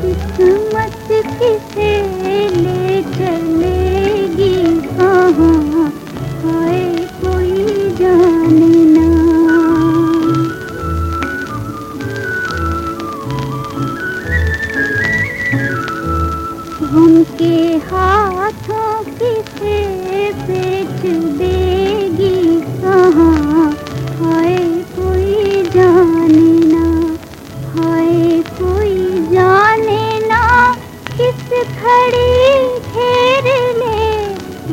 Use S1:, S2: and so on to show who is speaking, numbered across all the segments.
S1: किस्मत किसे उनके हाथों किसे बेच देगी कहाँ? हाय कोई जाने ना, हाय कोई जाने ना, किस खड़ी घेर ले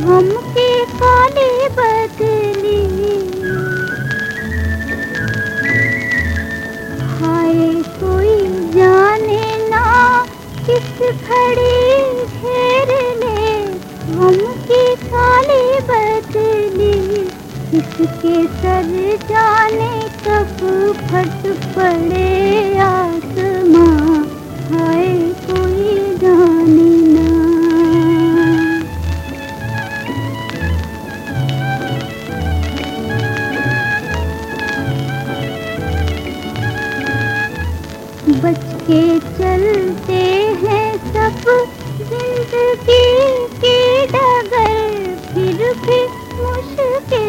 S1: हम के काले बदली। हाय कोई जाने ना, किस खड़ी किसके सर जाने कब फट पड़े आसमां, हाय कोई जाने ना। बच के चलते हैं सब, ज़िंदगी की डगर, फिर भी मुश्किल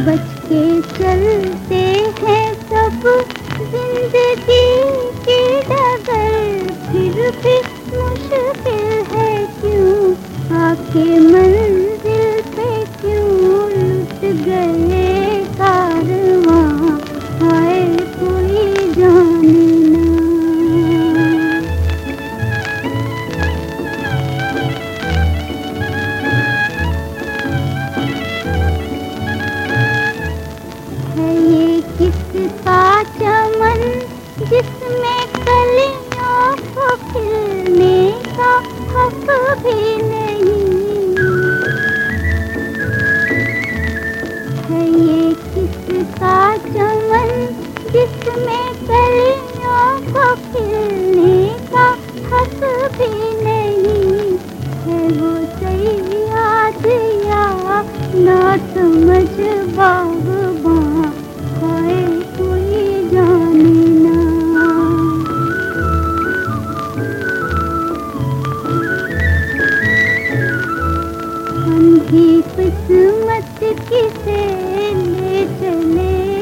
S1: बच के चलते हैं सब, ज़िंदगी के डगर। फिर भी मुश्किल है क्यों? आके मंजिल किसका चमन जिसमें कलियों को खिलने का हक भी नहीं है वो सही याद या ना समझ कभी किसे ले चले?